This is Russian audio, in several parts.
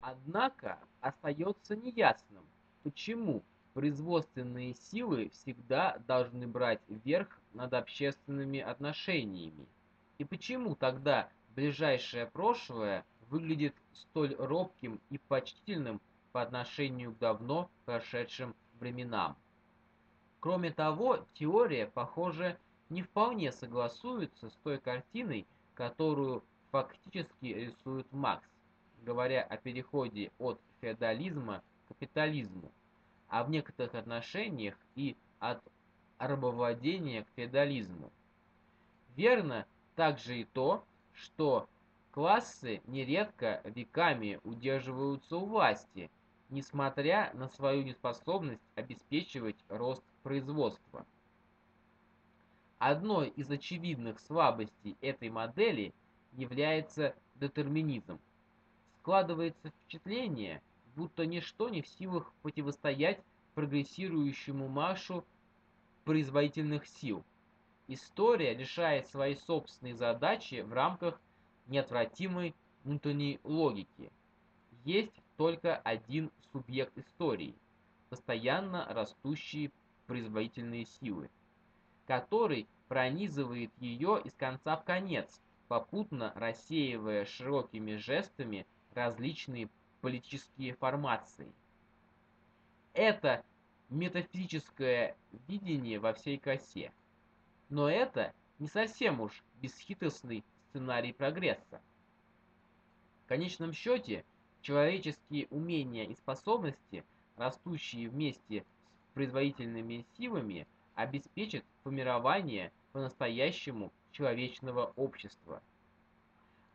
Однако остается неясным, почему производственные силы всегда должны брать верх над общественными отношениями, и почему тогда ближайшее прошлое выглядит столь робким и почтительным по отношению к давно прошедшим временам. Кроме того, теория, похоже, не вполне согласуется с той картиной, которую фактически рисует Макс, говоря о переходе от феодализма к капитализму, а в некоторых отношениях и от рабовладения к феодализму. Верно также и то, что классы нередко веками удерживаются у власти, несмотря на свою неспособность обеспечивать рост производства. Одной из очевидных слабостей этой модели является детерминизм. Складывается впечатление, будто ничто не в силах противостоять прогрессирующему маршу производительных сил. История решает свои собственные задачи в рамках неотвратимой внутренней логики. Есть только один субъект истории – постоянно растущие производительные силы который пронизывает ее из конца в конец, попутно рассеивая широкими жестами различные политические формации. Это метафизическое видение во всей красе. Но это не совсем уж бесхитростный сценарий прогресса. В конечном счете, человеческие умения и способности, растущие вместе с производительными силами – обеспечит формирование по-настоящему человечного общества.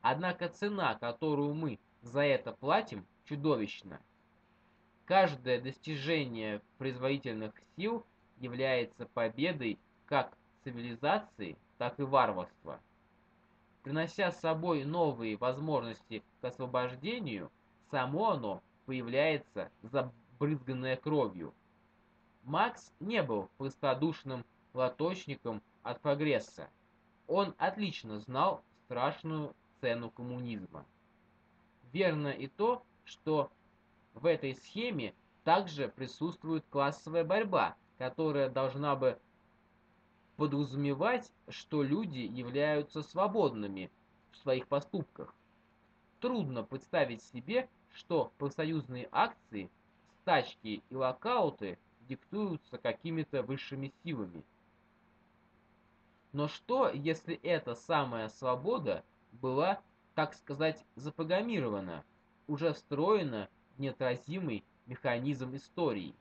Однако цена, которую мы за это платим, чудовищна. Каждое достижение производительных сил является победой как цивилизации, так и варварства. Принося с собой новые возможности к освобождению, само оно появляется забрызганное кровью – Макс не был простодушным лоточником от прогресса. Он отлично знал страшную цену коммунизма. Верно и то, что в этой схеме также присутствует классовая борьба, которая должна бы подразумевать, что люди являются свободными в своих поступках. Трудно представить себе, что профсоюзные акции, стачки и локауты диктуются какими-то высшими силами. Но что, если эта самая свобода была, так сказать, запрограммирована, уже встроена в неотразимый механизм истории?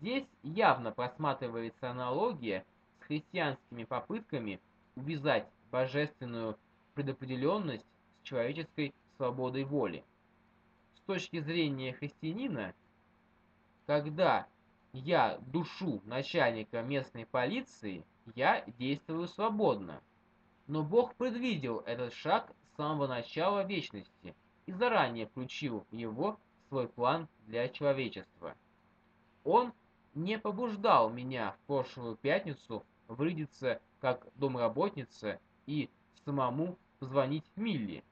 Здесь явно просматривается аналогия с христианскими попытками увязать божественную предопределенность с человеческой свободой воли. С точки зрения христианина, когда я душу начальника местной полиции, я действую свободно. Но Бог предвидел этот шаг самого начала вечности и заранее включил его в свой план для человечества. Он не побуждал меня в прошлую пятницу вырядиться как домработница и самому позвонить Милли.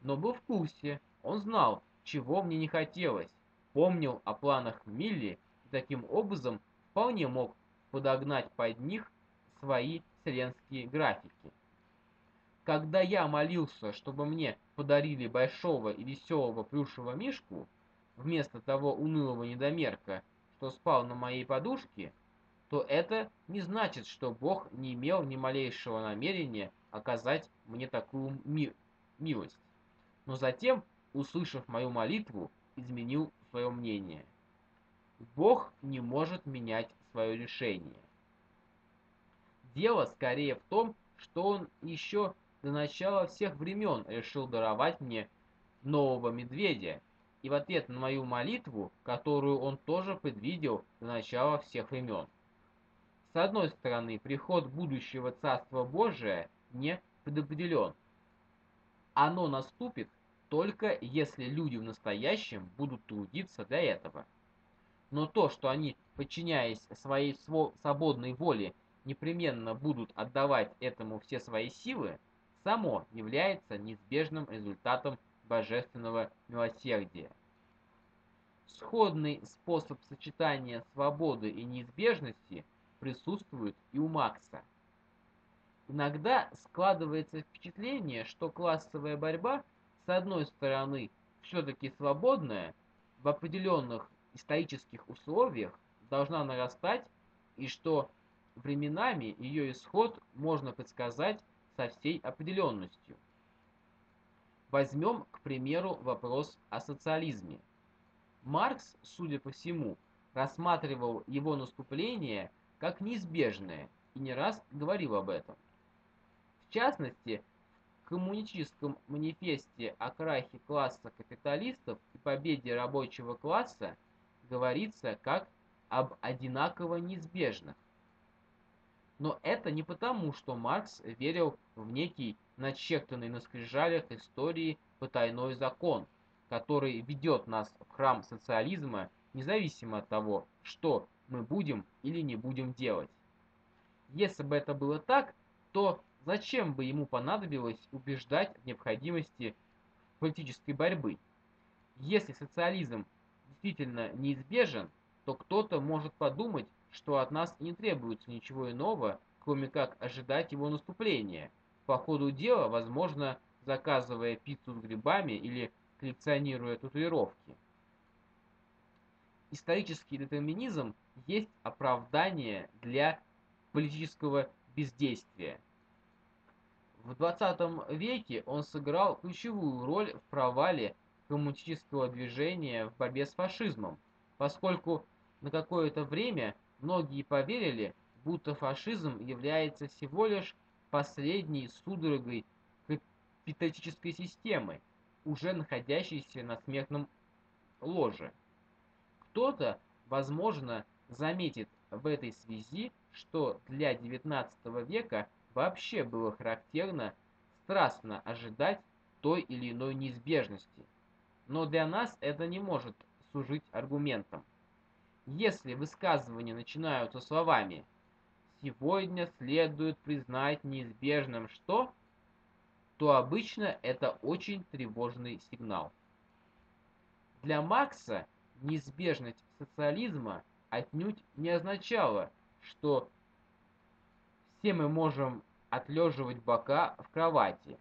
Но был в курсе, он знал, чего мне не хотелось, помнил о планах Милли таким образом вполне мог подогнать под них свои вселенские графики. Когда я молился, чтобы мне подарили большого и веселого плюшевого мишку, вместо того унылого недомерка, что спал на моей подушке, то это не значит, что Бог не имел ни малейшего намерения оказать мне такую ми милость. Но затем, услышав мою молитву, изменил свое мнение. Бог не может менять свое решение. Дело скорее в том, что он еще до начала всех времен решил даровать мне нового медведя, и в ответ на мою молитву, которую он тоже предвидел до начала всех времен. С одной стороны, приход будущего Царства Божия не предопределен. Оно наступит только если люди в настоящем будут трудиться для этого но то, что они, подчиняясь своей свободной воле, непременно будут отдавать этому все свои силы, само является неизбежным результатом божественного милосердия. Сходный способ сочетания свободы и неизбежности присутствует и у Макса. Иногда складывается впечатление, что классовая борьба, с одной стороны, все-таки свободная, в определенных исторических условиях должна нарастать, и что временами ее исход можно предсказать со всей определенностью. Возьмем, к примеру, вопрос о социализме. Маркс, судя по всему, рассматривал его наступление как неизбежное и не раз говорил об этом. В частности, в коммунистическом манифесте о крахе класса капиталистов и победе рабочего класса говорится как об одинаково неизбежных. Но это не потому, что Маркс верил в некий начертанный на скрижалях истории потайной закон, который ведет нас в храм социализма, независимо от того, что мы будем или не будем делать. Если бы это было так, то зачем бы ему понадобилось убеждать в необходимости политической борьбы? Если социализм действительно неизбежен, то кто-то может подумать, что от нас не требуется ничего иного, кроме как ожидать его наступления. По ходу дела, возможно, заказывая пиццу с грибами или коллекционируя татуировки. Исторический детерминизм есть оправдание для политического бездействия. В 20 веке он сыграл ключевую роль в провале коммунистического движения в борьбе с фашизмом, поскольку на какое-то время многие поверили, будто фашизм является всего лишь последней судорогой капиталистической системы, уже находящейся на смертном ложе. Кто-то, возможно, заметит в этой связи, что для XIX века вообще было характерно страстно ожидать той или иной неизбежности. Но для нас это не может служить аргументом. Если высказывания начинаются словами «сегодня следует признать неизбежным что», то обычно это очень тревожный сигнал. Для Макса неизбежность социализма отнюдь не означала, что все мы можем отлеживать бока в кровати.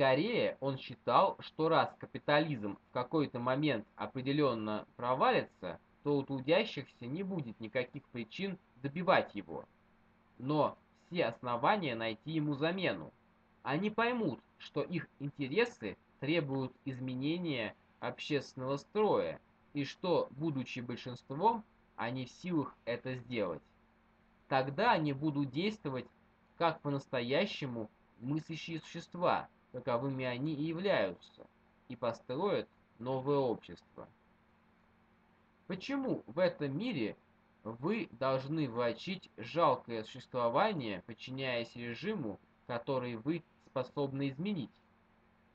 Скорее, он считал, что раз капитализм в какой-то момент определенно провалится, то у трудящихся не будет никаких причин добивать его. Но все основания найти ему замену. Они поймут, что их интересы требуют изменения общественного строя, и что, будучи большинством, они в силах это сделать. Тогда они будут действовать как по-настоящему мыслящие существа, каковыми они и являются, и построят новое общество. Почему в этом мире вы должны влачить жалкое существование, подчиняясь режиму, который вы способны изменить?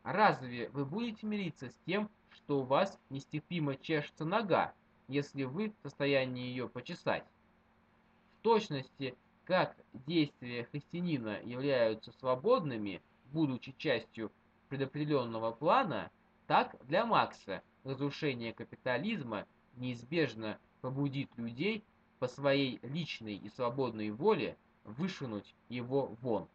Разве вы будете мириться с тем, что у вас нестерпимо чешется нога, если вы в состоянии ее почесать? В точности, как действия христианина являются свободными, будучи частью предопределенного плана, так для Макса разрушение капитализма неизбежно побудит людей по своей личной и свободной воле вышвырнуть его вон.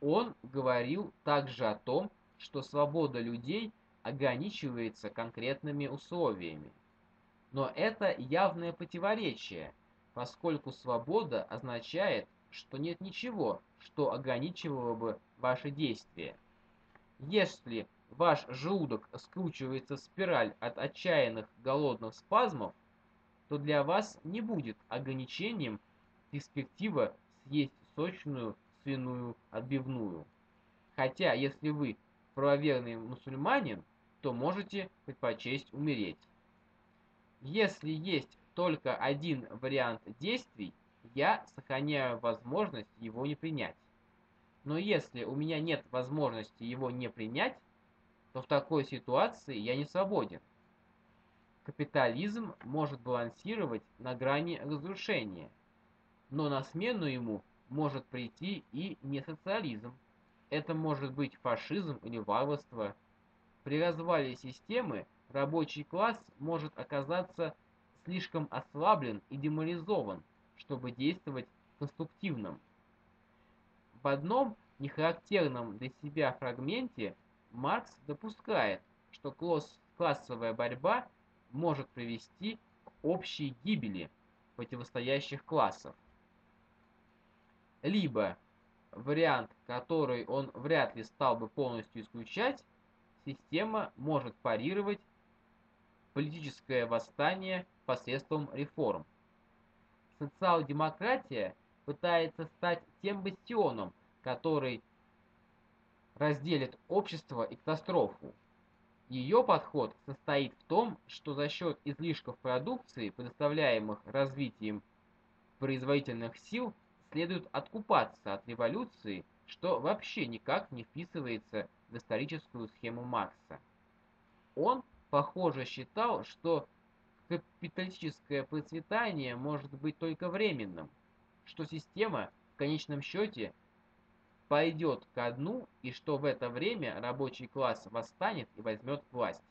Он говорил также о том, что свобода людей ограничивается конкретными условиями. Но это явное противоречие, поскольку свобода означает, что нет ничего, что ограничивало бы ваши действия. Если ваш желудок скручивается в спираль от отчаянных голодных спазмов, то для вас не будет ограничением перспектива съесть сочную свиную отбивную. Хотя, если вы правоверный мусульманин, то можете предпочесть умереть. Если есть только один вариант действий, я сохраняю возможность его не принять. Но если у меня нет возможности его не принять, то в такой ситуации я не свободен. Капитализм может балансировать на грани разрушения, но на смену ему может прийти и не социализм. Это может быть фашизм или варварство. При развале системы рабочий класс может оказаться слишком ослаблен и деморализован, чтобы действовать конструктивным. В одном нехарактерном для себя фрагменте Маркс допускает, что классовая борьба может привести к общей гибели противостоящих классов. Либо вариант, который он вряд ли стал бы полностью исключать, система может парировать политическое восстание посредством реформ. Социал-демократия пытается стать тем бастионом, который разделит общество и катастрофу. Ее подход состоит в том, что за счет излишков продукции, предоставляемых развитием производительных сил, следует откупаться от революции, что вообще никак не вписывается в историческую схему Маркса. Он, похоже, считал, что капиталистическое процветание может быть только временным, что система в конечном счете пойдет ко дну и что в это время рабочий класс восстанет и возьмет власть.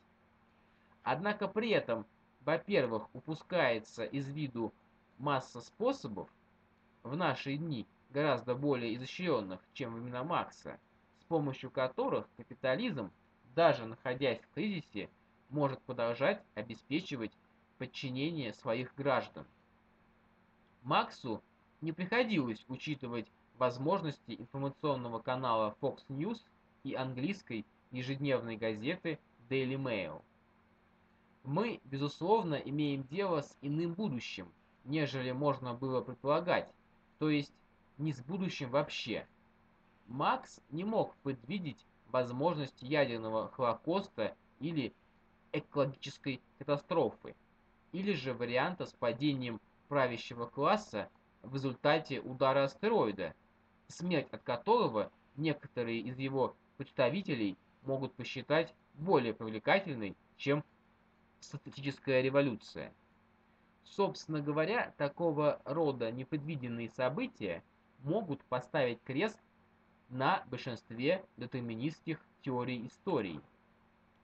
Однако при этом, во-первых, упускается из виду масса способов, в наши дни гораздо более изощренных, чем времена Маркса, с помощью которых капитализм, даже находясь в кризисе, может продолжать обеспечивать подчинение своих граждан. Максу не приходилось учитывать возможности информационного канала Fox News и английской ежедневной газеты Daily Mail. Мы, безусловно, имеем дело с иным будущим, нежели можно было предполагать, то есть не с будущим вообще. Макс не мог предвидеть возможность ядерного холокоста или экологической катастрофы, или же варианта с падением правящего класса в результате удара астероида, смерть от которого некоторые из его представителей могут посчитать более привлекательной, чем статистическая революция. Собственно говоря, такого рода непредвиденные события могут поставить крест на большинстве детерминистских теорий истории –